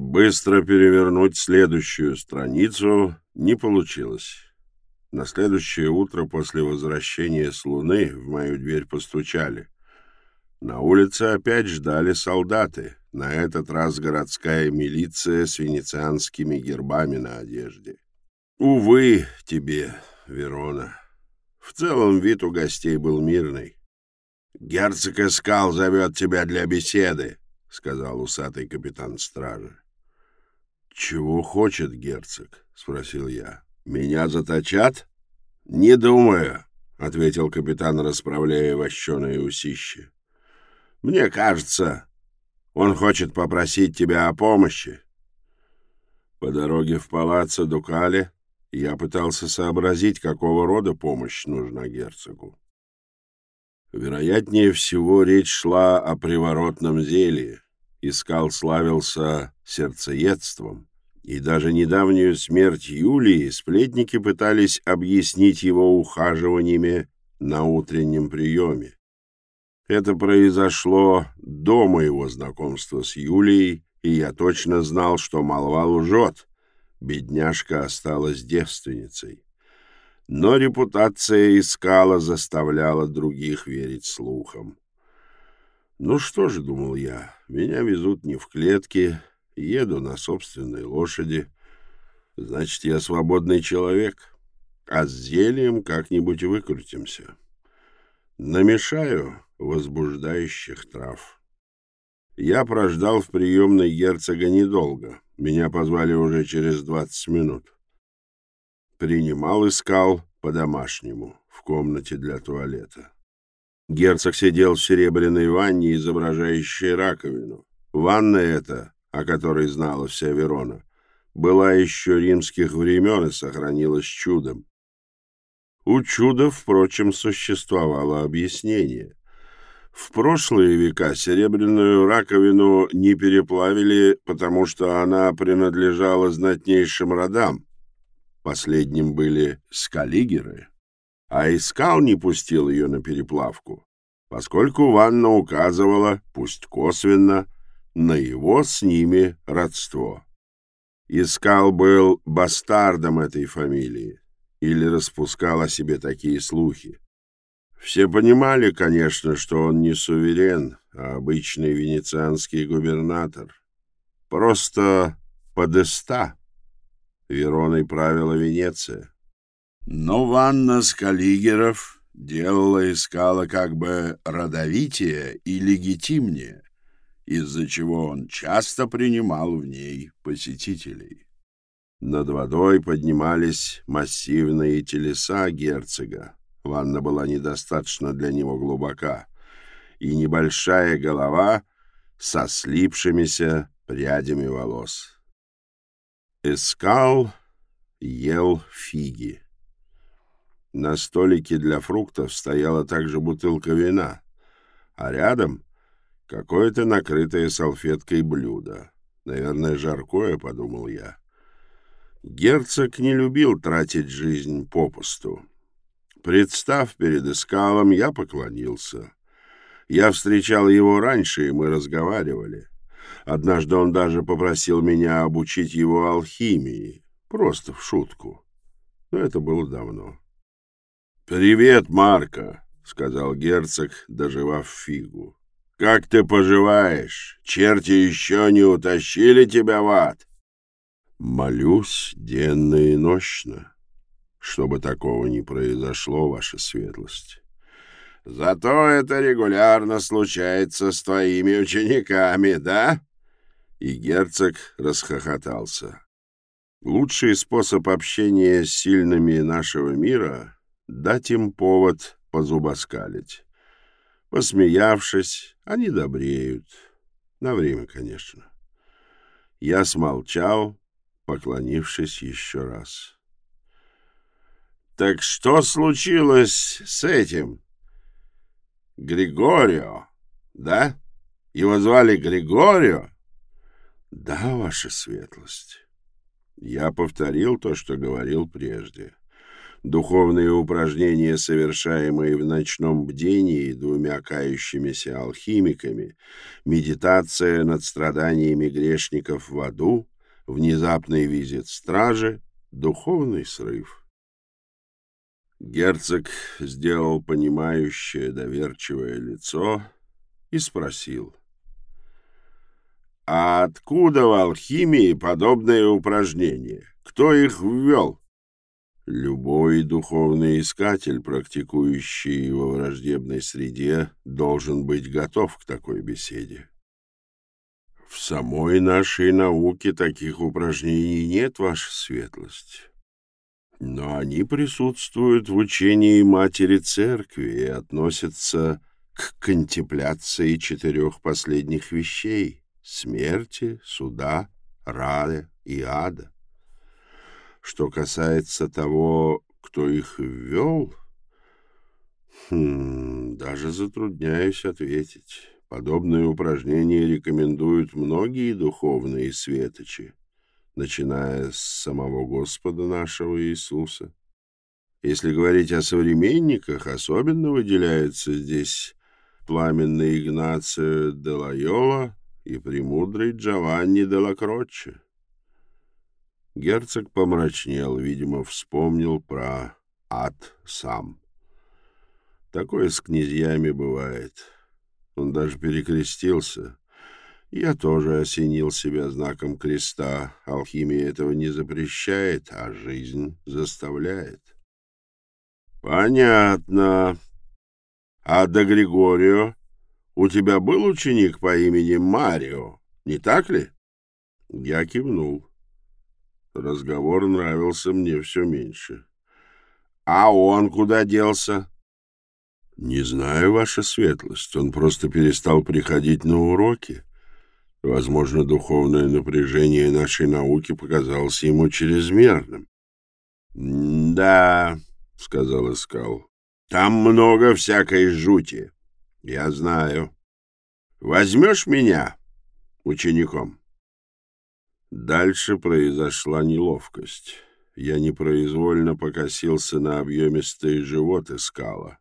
Быстро перевернуть следующую страницу не получилось. На следующее утро после возвращения с Луны в мою дверь постучали. На улице опять ждали солдаты, на этот раз городская милиция с венецианскими гербами на одежде. Увы тебе, Верона. В целом вид у гостей был мирный. «Герцог Эскал зовет тебя для беседы», — сказал усатый капитан стражи. «Чего хочет герцог?» — спросил я. «Меня заточат?» «Не думаю», — ответил капитан, расправляя вощеные усищи. «Мне кажется, он хочет попросить тебя о помощи». По дороге в палаццо Дукале я пытался сообразить, какого рода помощь нужна герцогу. Вероятнее всего, речь шла о приворотном зелье. Искал славился сердцеедством, и даже недавнюю смерть Юлии сплетники пытались объяснить его ухаживаниями на утреннем приеме. Это произошло до моего знакомства с Юлией, и я точно знал, что молва лжет. Бедняжка осталась девственницей. Но репутация искала заставляла других верить слухам. Ну что же, думал я, меня везут не в клетке, еду на собственной лошади. Значит, я свободный человек, а с зельем как-нибудь выкрутимся. Намешаю возбуждающих трав. Я прождал в приемной герцога недолго. Меня позвали уже через двадцать минут. Принимал, искал по-домашнему, в комнате для туалета. Герцог сидел в серебряной ванне, изображающей раковину. Ванна эта о которой знала вся Верона, была еще римских времен и сохранилась чудом. У чуда, впрочем, существовало объяснение. В прошлые века серебряную раковину не переплавили, потому что она принадлежала знатнейшим родам. Последним были скалигеры, а Искал не пустил ее на переплавку, поскольку ванна указывала, пусть косвенно, на его с ними родство. Искал был бастардом этой фамилии или распускал о себе такие слухи. Все понимали, конечно, что он не суверен, а обычный венецианский губернатор. Просто подеста. Вероной правила Венеция. Но Ванна Скалигеров делала искала как бы родовитее и легитимнее из-за чего он часто принимал в ней посетителей. Над водой поднимались массивные телеса герцога. Ванна была недостаточно для него глубока, и небольшая голова со слипшимися прядями волос. Искал ел фиги. На столике для фруктов стояла также бутылка вина, а рядом Какое-то накрытое салфеткой блюдо. Наверное, жаркое, — подумал я. Герцог не любил тратить жизнь попусту. Представ перед Искалом, я поклонился. Я встречал его раньше, и мы разговаривали. Однажды он даже попросил меня обучить его алхимии, просто в шутку. Но это было давно. «Привет, Марко», — сказал герцог, доживав фигу. Как ты поживаешь? Черти еще не утащили тебя в ад? Молюсь денно и нощно, чтобы такого не произошло, ваша светлость. Зато это регулярно случается с твоими учениками, да? И герцог расхохотался. Лучший способ общения с сильными нашего мира — дать им повод позубоскалить. Посмеявшись, они добреют. На время, конечно. Я смолчал, поклонившись еще раз. «Так что случилось с этим?» «Григорио, да? Его звали Григорио?» «Да, ваша светлость». Я повторил то, что говорил прежде. Духовные упражнения, совершаемые в ночном бдении двумя кающимися алхимиками, медитация над страданиями грешников в аду, внезапный визит стражи, духовный срыв. Герцог сделал понимающее доверчивое лицо и спросил. «А откуда в алхимии подобные упражнения? Кто их ввел?» Любой духовный искатель, практикующий во враждебной среде, должен быть готов к такой беседе. В самой нашей науке таких упражнений нет, ваша светлость. Но они присутствуют в учении Матери Церкви и относятся к контемпляции четырех последних вещей — смерти, суда, рая и ада. Что касается того, кто их ввел, хм, даже затрудняюсь ответить. Подобные упражнения рекомендуют многие духовные светочи, начиная с самого Господа нашего Иисуса. Если говорить о современниках, особенно выделяются здесь пламенный Игнацио де Лайола и премудрый Джованни де ла Кроче. Герцог помрачнел, видимо, вспомнил про ад сам. Такое с князьями бывает. Он даже перекрестился. Я тоже осенил себя знаком креста. Алхимия этого не запрещает, а жизнь заставляет. Понятно. А до Григорио у тебя был ученик по имени Марио, не так ли? Я кивнул. Разговор нравился мне все меньше. «А он куда делся?» «Не знаю, ваша светлость. Он просто перестал приходить на уроки. Возможно, духовное напряжение нашей науки показалось ему чрезмерным». «Да», — сказал Искал, — «там много всякой жути. Я знаю. Возьмешь меня учеником?» Дальше произошла неловкость. Я непроизвольно покосился на объемистый живот искала,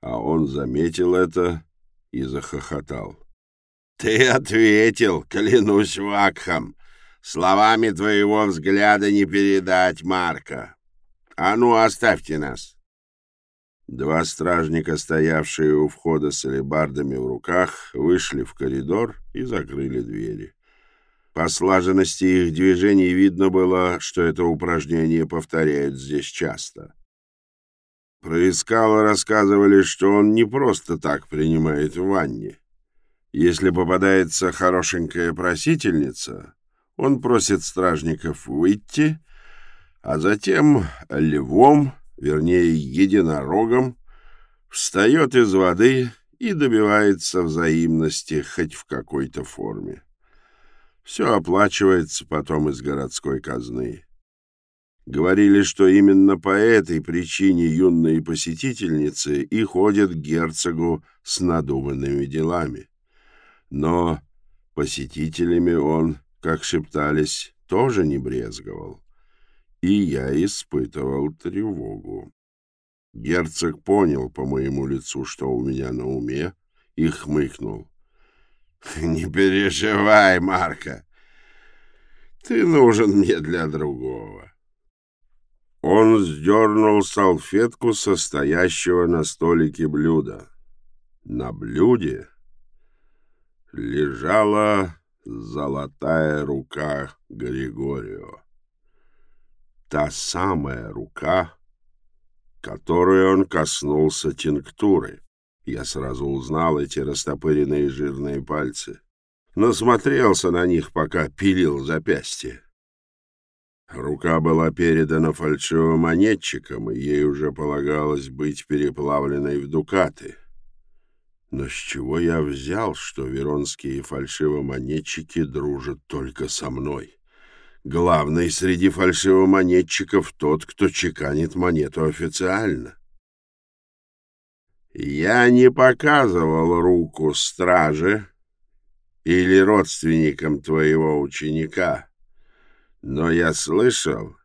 а он заметил это и захохотал. — Ты ответил, клянусь Вакхам. Словами твоего взгляда не передать, Марка. А ну, оставьте нас. Два стражника, стоявшие у входа с алебардами в руках, вышли в коридор и закрыли двери. По слаженности их движений видно было, что это упражнение повторяют здесь часто. Про Искала рассказывали, что он не просто так принимает в ванне. Если попадается хорошенькая просительница, он просит стражников выйти, а затем львом, вернее единорогом, встает из воды и добивается взаимности хоть в какой-то форме. Все оплачивается потом из городской казны. Говорили, что именно по этой причине юные посетительницы и ходят к герцогу с надуманными делами. Но посетителями он, как шептались, тоже не брезговал. И я испытывал тревогу. Герцог понял по моему лицу, что у меня на уме, и хмыкнул. Не переживай, Марка. Ты нужен мне для другого. Он сдернул салфетку, состоящего на столике блюда. На блюде лежала золотая рука Григорио. Та самая рука, которой он коснулся тинктуры. Я сразу узнал эти растопыренные жирные пальцы. Насмотрелся на них, пока пилил запястье. Рука была передана фальшивым монетчикам, и ей уже полагалось быть переплавленной в дукаты. Но с чего я взял, что веронские фальшивомонетчики дружат только со мной? Главный среди фальшивомонетчиков тот, кто чеканит монету официально. Я не показывал руку страже или родственникам твоего ученика, но я слышал,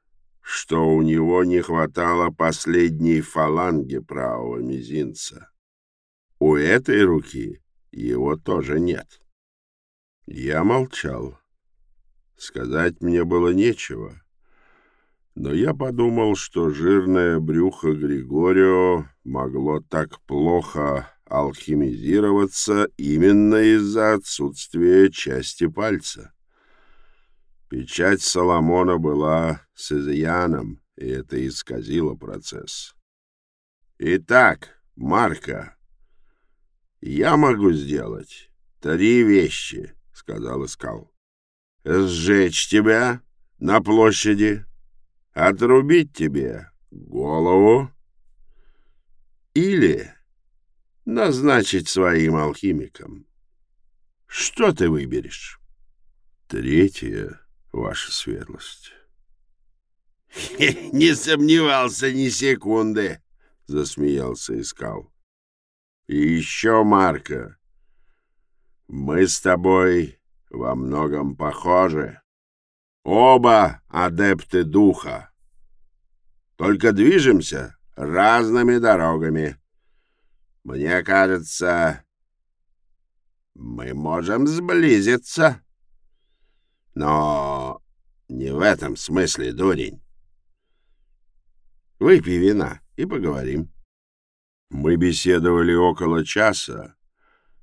что у него не хватало последней фаланги правого мизинца. У этой руки его тоже нет. Я молчал. Сказать мне было нечего. Но я подумал, что жирное брюхо Григорио могло так плохо алхимизироваться именно из-за отсутствия части пальца. Печать Соломона была с изъяном, и это исказило процесс. Итак, Марка, я могу сделать три вещи, — сказал Искал. Сжечь тебя на площади, отрубить тебе голову или назначить своим алхимиком. Что ты выберешь? Третье ваша светлость. — Не сомневался ни секунды, — засмеялся Искал. — И еще, Марка, мы с тобой во многом похожи. Оба адепты духа. Только движемся разными дорогами. Мне кажется, мы можем сблизиться. Но не в этом смысле, дурень. Выпей вина и поговорим. Мы беседовали около часа,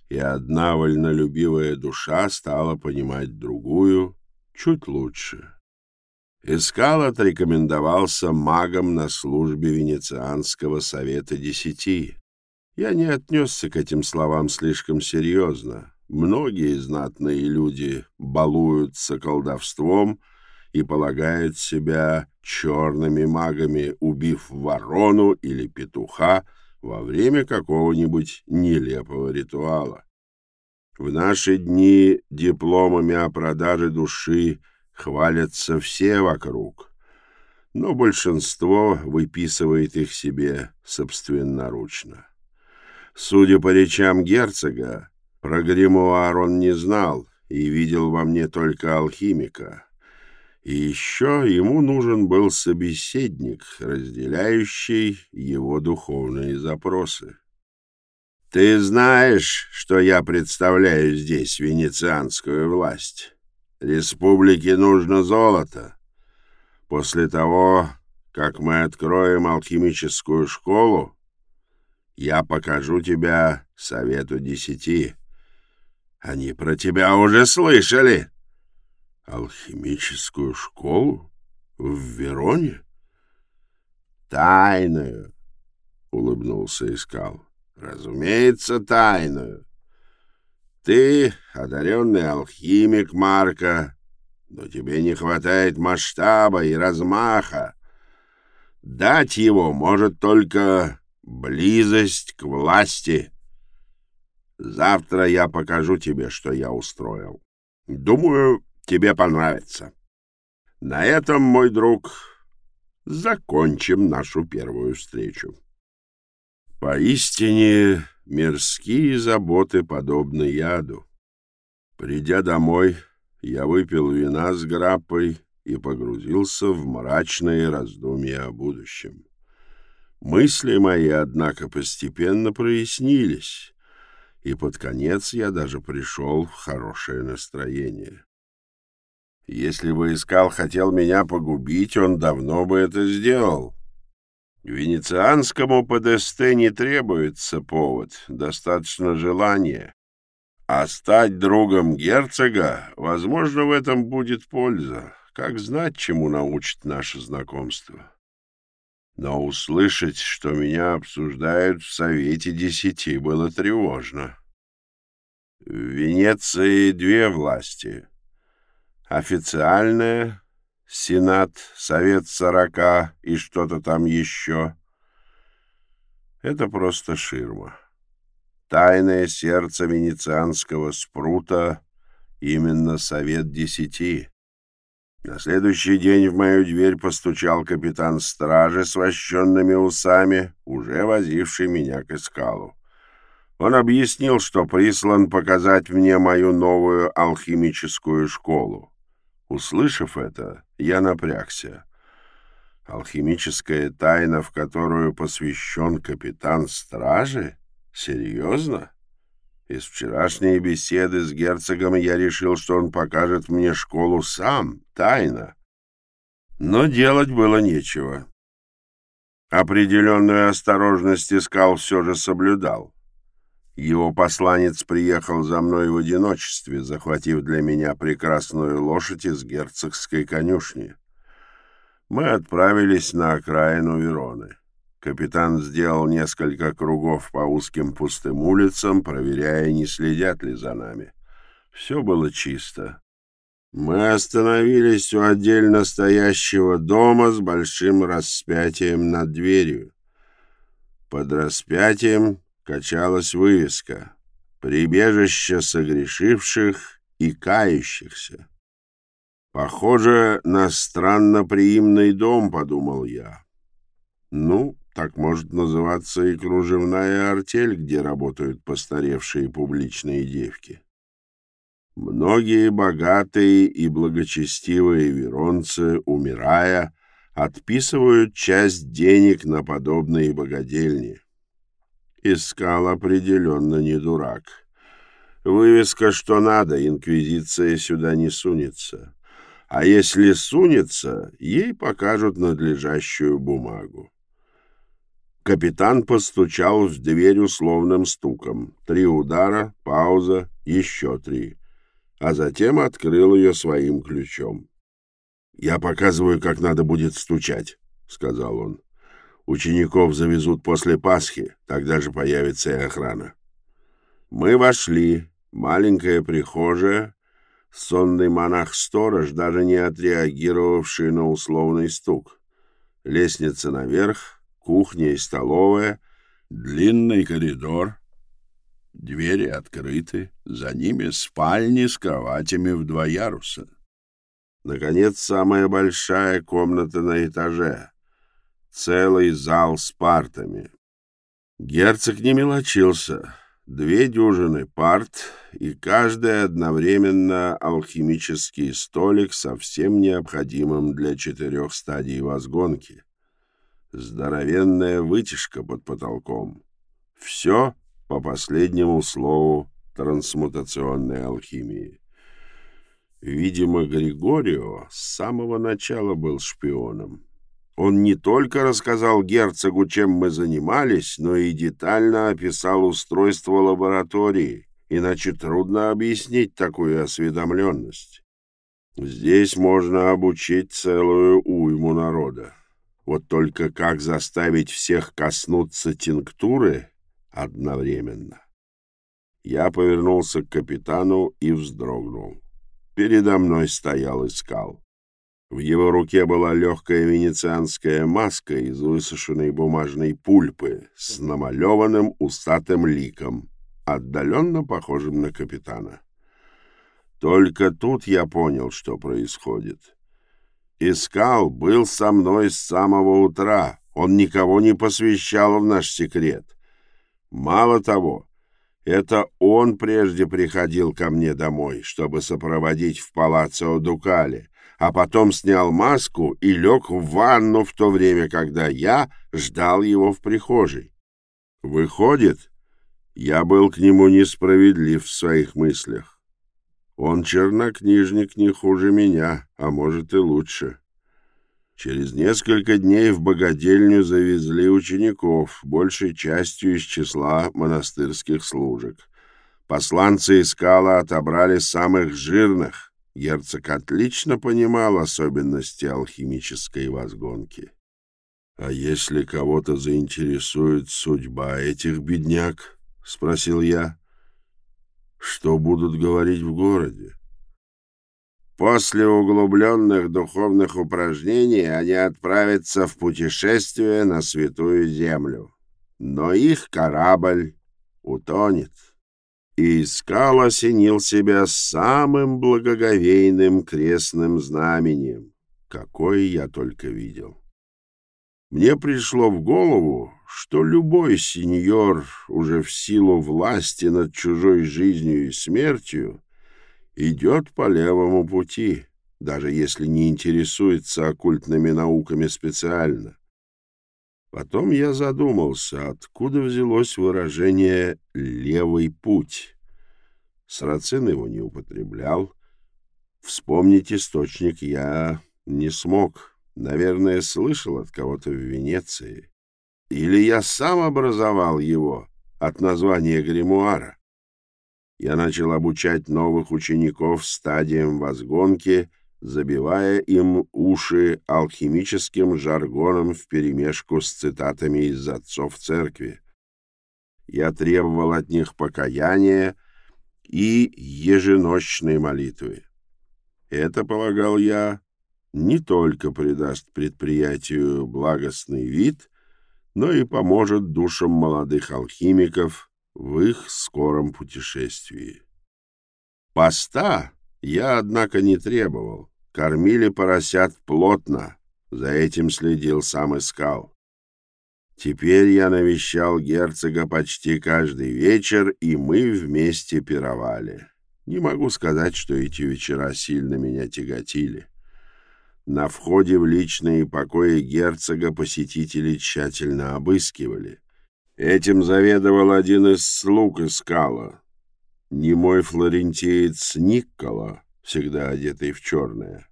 и одна вольнолюбивая душа стала понимать другую чуть лучше. Искал отрекомендовался магом на службе Венецианского совета десяти. Я не отнесся к этим словам слишком серьезно. Многие знатные люди балуются колдовством и полагают себя черными магами, убив ворону или петуха во время какого-нибудь нелепого ритуала. В наши дни дипломами о продаже души хвалятся все вокруг, но большинство выписывает их себе собственноручно. Судя по речам герцога, про гримуар он не знал и видел во мне только алхимика. И еще ему нужен был собеседник, разделяющий его духовные запросы. «Ты знаешь, что я представляю здесь венецианскую власть? Республике нужно золото. После того, как мы откроем алхимическую школу, я покажу тебя Совету Десяти. Они про тебя уже слышали. Алхимическую школу? В Вероне? Тайную, улыбнулся Искал. Разумеется, тайную. Ты одаренный алхимик, Марка, но тебе не хватает масштаба и размаха. Дать его может только близость к власти. Завтра я покажу тебе, что я устроил. Думаю, тебе понравится. На этом, мой друг, закончим нашу первую встречу. Поистине мирские заботы подобны яду. Придя домой, я выпил вина с граппой и погрузился в мрачные раздумья о будущем. Мысли мои, однако, постепенно прояснились, и под конец я даже пришел в хорошее настроение. Если бы Искал хотел меня погубить, он давно бы это сделал. Венецианскому ПДСТ не требуется повод, достаточно желания. А стать другом герцога, возможно, в этом будет польза. Как знать, чему научит наше знакомство но услышать, что меня обсуждают в Совете Десяти, было тревожно. В Венеции две власти. Официальная, Сенат, Совет Сорока и что-то там еще. Это просто ширма. Тайное сердце венецианского спрута — именно Совет Десяти — на следующий день в мою дверь постучал капитан стражи с вощенными усами, уже возивший меня к искалу. Он объяснил, что прислан показать мне мою новую алхимическую школу. Услышав это, я напрягся. Алхимическая тайна, в которую посвящен капитан стражи? Серьезно? Из вчерашней беседы с герцогом я решил, что он покажет мне школу сам, тайно. Но делать было нечего. Определенную осторожность искал все же соблюдал. Его посланец приехал за мной в одиночестве, захватив для меня прекрасную лошадь из герцогской конюшни. Мы отправились на окраину Вероны. Капитан сделал несколько кругов по узким пустым улицам, проверяя, не следят ли за нами. Все было чисто. Мы остановились у отдельно стоящего дома с большим распятием над дверью. Под распятием качалась вывеска «Прибежище согрешивших и кающихся». «Похоже на странно приимный дом», — подумал я. «Ну, так может называться и кружевная артель, где работают постаревшие публичные девки». Многие богатые и благочестивые веронцы, умирая, отписывают часть денег на подобные богадельни. Искал определенно не дурак. Вывеска «Что надо», инквизиция сюда не сунется. А если сунется, ей покажут надлежащую бумагу. Капитан постучал в дверь условным стуком. Три удара, пауза, еще три. А затем открыл ее своим ключом. «Я показываю, как надо будет стучать», — сказал он. Учеников завезут после Пасхи, тогда же появится и охрана. Мы вошли. Маленькая прихожая, сонный монах-сторож, даже не отреагировавший на условный стук. Лестница наверх, кухня и столовая, длинный коридор. Двери открыты, за ними спальни с кроватями в два яруса. Наконец, самая большая комната на этаже — целый зал с партами. Герцог не мелочился. Две дюжины парт и каждый одновременно алхимический столик со всем необходимым для четырех стадий возгонки. Здоровенная вытяжка под потолком. Все по последнему слову трансмутационной алхимии. Видимо, Григорио с самого начала был шпионом. Он не только рассказал герцогу, чем мы занимались, но и детально описал устройство лаборатории, иначе трудно объяснить такую осведомленность. Здесь можно обучить целую уйму народа. Вот только как заставить всех коснуться тинктуры одновременно? Я повернулся к капитану и вздрогнул. Передо мной стоял Искал. В его руке была легкая венецианская маска из высушенной бумажной пульпы с намалеванным усатым ликом, отдаленно похожим на капитана. Только тут я понял, что происходит. Искал был со мной с самого утра, он никого не посвящал в наш секрет. Мало того, это он прежде приходил ко мне домой, чтобы сопроводить в палаццо Дукале, а потом снял маску и лег в ванну в то время, когда я ждал его в прихожей. Выходит, я был к нему несправедлив в своих мыслях. Он чернокнижник не хуже меня, а может и лучше. Через несколько дней в богадельню завезли учеников, большей частью из числа монастырских служек. Посланцы искала отобрали самых жирных, Герцог отлично понимал особенности алхимической возгонки. «А если кого-то заинтересует судьба этих бедняк?» — спросил я. «Что будут говорить в городе?» После углубленных духовных упражнений они отправятся в путешествие на Святую Землю. Но их корабль утонет и искал осенил себя самым благоговейным крестным знамением, какое я только видел. Мне пришло в голову, что любой сеньор уже в силу власти над чужой жизнью и смертью идет по левому пути, даже если не интересуется оккультными науками специально. Потом я задумался, откуда взялось выражение «левый путь». Сарацин его не употреблял. Вспомнить источник я не смог. Наверное, слышал от кого-то в Венеции. Или я сам образовал его от названия гримуара. Я начал обучать новых учеников стадиям возгонки — забивая им уши алхимическим жаргоном вперемешку с цитатами из отцов церкви. Я требовал от них покаяния и еженочной молитвы. Это, полагал я, не только придаст предприятию благостный вид, но и поможет душам молодых алхимиков в их скором путешествии. Поста я, однако, не требовал. Кормили поросят плотно, за этим следил сам Искал. Теперь я навещал герцога почти каждый вечер, и мы вместе пировали. Не могу сказать, что эти вечера сильно меня тяготили. На входе в личные покои герцога посетители тщательно обыскивали. Этим заведовал один из слуг Искала, немой флорентиец Никкола, всегда одетый в черное.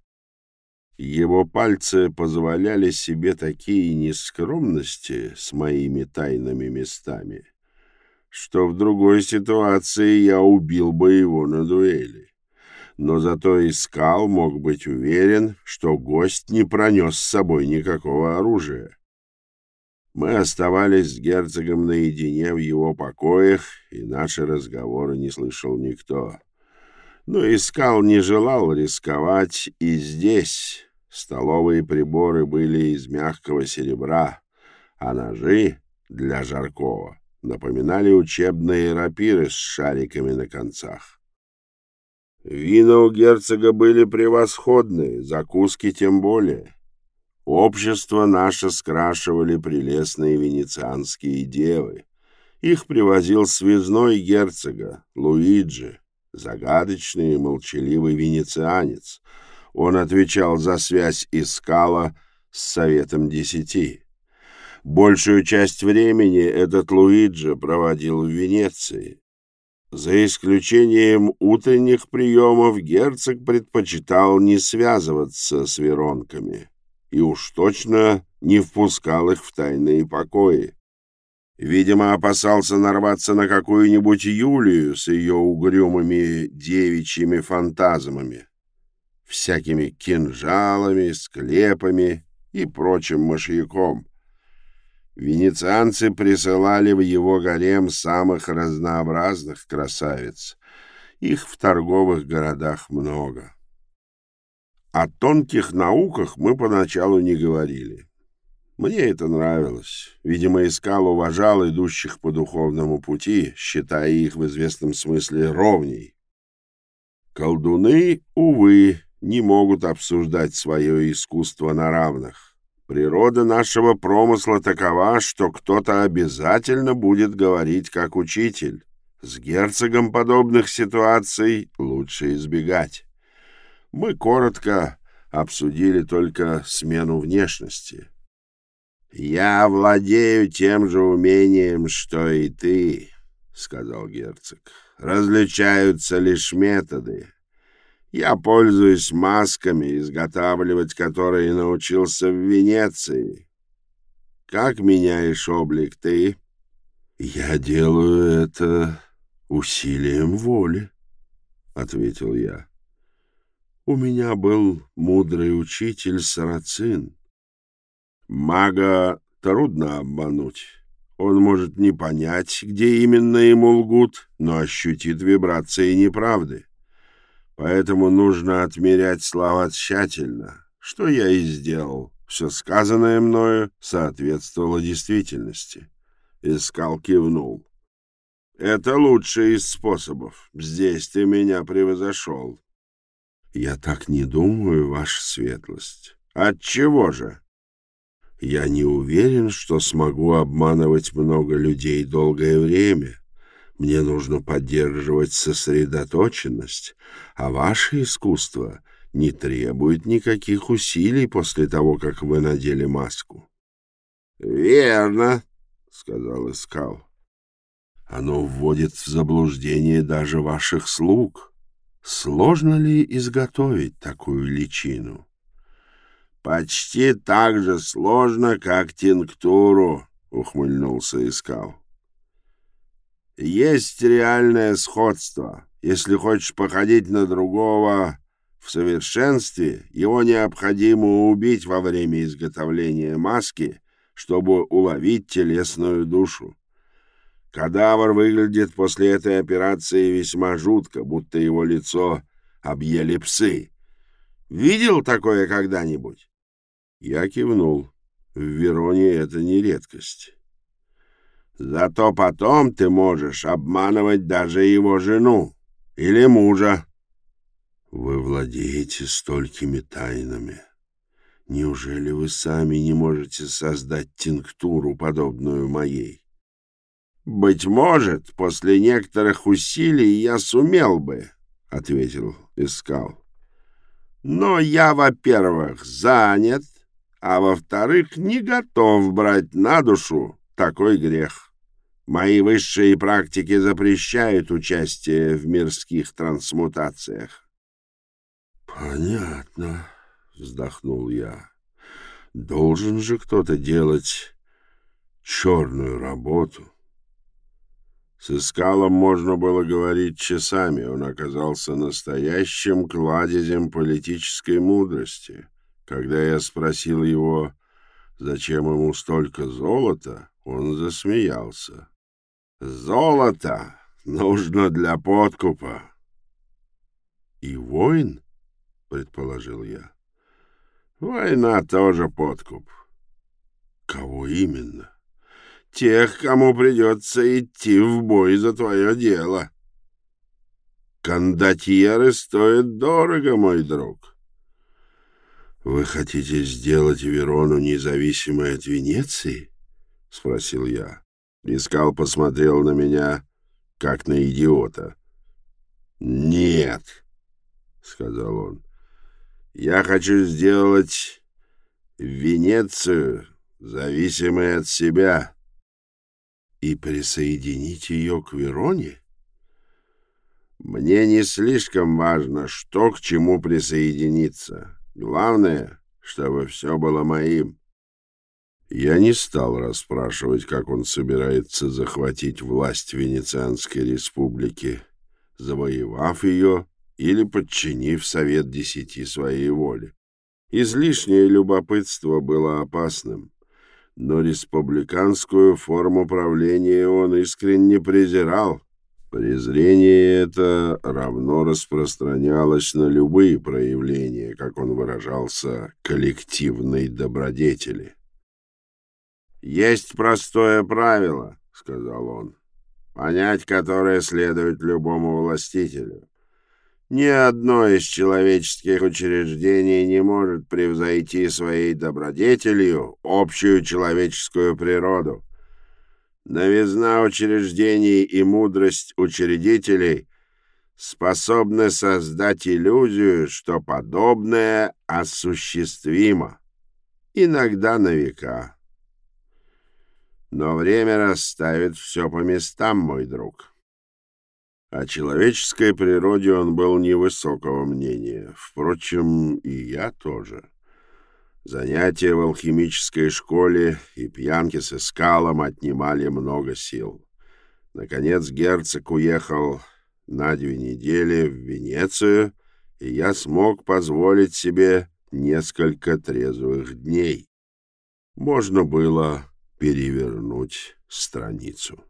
Его пальцы позволяли себе такие нескромности с моими тайными местами, что в другой ситуации я убил бы его на дуэли. Но зато искал, мог быть уверен, что гость не пронес с собой никакого оружия. Мы оставались с герцогом наедине в его покоях, и наши разговоры не слышал никто. Но Искал не желал рисковать и здесь. Столовые приборы были из мягкого серебра, а ножи для жаркого напоминали учебные рапиры с шариками на концах. Вина у герцога были превосходные, закуски тем более. Общество наше скрашивали прелестные венецианские девы. Их привозил связной герцога, Луиджи, загадочный и молчаливый венецианец. Он отвечал за связь Искала с Советом Десяти. Большую часть времени этот Луиджи проводил в Венеции. За исключением утренних приемов герцог предпочитал не связываться с веронками и уж точно не впускал их в тайные покои. Видимо, опасался нарваться на какую-нибудь Юлию с ее угрюмыми девичьими фантазмами, всякими кинжалами, склепами и прочим мышьяком. Венецианцы присылали в его гарем самых разнообразных красавиц. Их в торговых городах много. О тонких науках мы поначалу не говорили. Мне это нравилось. Видимо, искал, уважал идущих по духовному пути, считая их в известном смысле ровней. Колдуны, увы, не могут обсуждать свое искусство на равных. Природа нашего промысла такова, что кто-то обязательно будет говорить как учитель. С герцогом подобных ситуаций лучше избегать. Мы коротко обсудили только смену внешности. «Я владею тем же умением, что и ты», — сказал герцог. «Различаются лишь методы. Я пользуюсь масками, изготавливать которые научился в Венеции. Как меняешь облик ты?» «Я делаю это усилием воли», — ответил я. «У меня был мудрый учитель Сарацин». Мага трудно обмануть. Он может не понять, где именно ему лгут, но ощутит вибрации неправды. Поэтому нужно отмерять слова тщательно, что я и сделал. Все сказанное мною соответствовало действительности. Искал кивнул. Это лучший из способов. Здесь ты меня превозошел. Я так не думаю, ваша светлость. От чего же? Я не уверен, что смогу обманывать много людей долгое время. Мне нужно поддерживать сосредоточенность, а ваше искусство не требует никаких усилий после того, как вы надели маску. — Верно, — сказал Искал. — Оно вводит в заблуждение даже ваших слуг. Сложно ли изготовить такую личину? — Почти так же сложно, как тинктуру, — ухмыльнулся Искал. — Есть реальное сходство. Если хочешь походить на другого в совершенстве, его необходимо убить во время изготовления маски, чтобы уловить телесную душу. Кадавр выглядит после этой операции весьма жутко, будто его лицо объели псы. Видел такое когда-нибудь? Я кивнул. В Вероне это не редкость. Зато потом ты можешь обманывать даже его жену или мужа. Вы владеете столькими тайнами. Неужели вы сами не можете создать тинктуру, подобную моей? Быть может, после некоторых усилий я сумел бы, — ответил Искал. Но я, во-первых, занят, а во-вторых, не готов брать на душу такой грех. Мои высшие практики запрещают участие в мирских трансмутациях. «Понятно», — вздохнул я. «Должен же кто-то делать черную работу». С Искалом можно было говорить часами. Он оказался настоящим кладезем политической мудрости. Когда я спросил его, зачем ему столько золота, он засмеялся. «Золото нужно для подкупа». «И войн?» предположил я. Война тоже подкуп. Кого именно? Тех, кому придется идти в бой за твое дело. Кондотьеры стоят дорого, мой друг. Вы хотите сделать Верону независимой от Венеции? Спросил я. Искал посмотрел на меня, как на идиота. «Нет», — сказал он, я хочу сделать Венецию зависимой от себя и присоединить ее к Вероне? Мне не слишком важно, что к чему присоединиться. Главное, чтобы все было моим. Я не стал расспрашивать, как он собирается захватить власть Венецианской республики, завоевав ее или подчинив Совет Десяти своей воле. Излишнее любопытство было опасным, но республиканскую форму правления он искренне презирал. Презрение это равно распространялось на любые проявления, как он выражался, коллективной добродетели. «Есть простое правило», — сказал он, — «понять которое следует любому властителю. Ни одно из человеческих учреждений не может превзойти своей добродетелью общую человеческую природу. Новизна учреждений и мудрость учредителей способны создать иллюзию, что подобное осуществимо, иногда на века. Но время расставит все по местам, мой друг. О человеческой природе он был невысокого мнения. Впрочем, и я тоже. Занятия в алхимической школе и пьянки с эскалом отнимали много сил. Наконец герцог уехал на две недели в Венецию, и я смог позволить себе несколько трезвых дней. Можно было перевернуть страницу.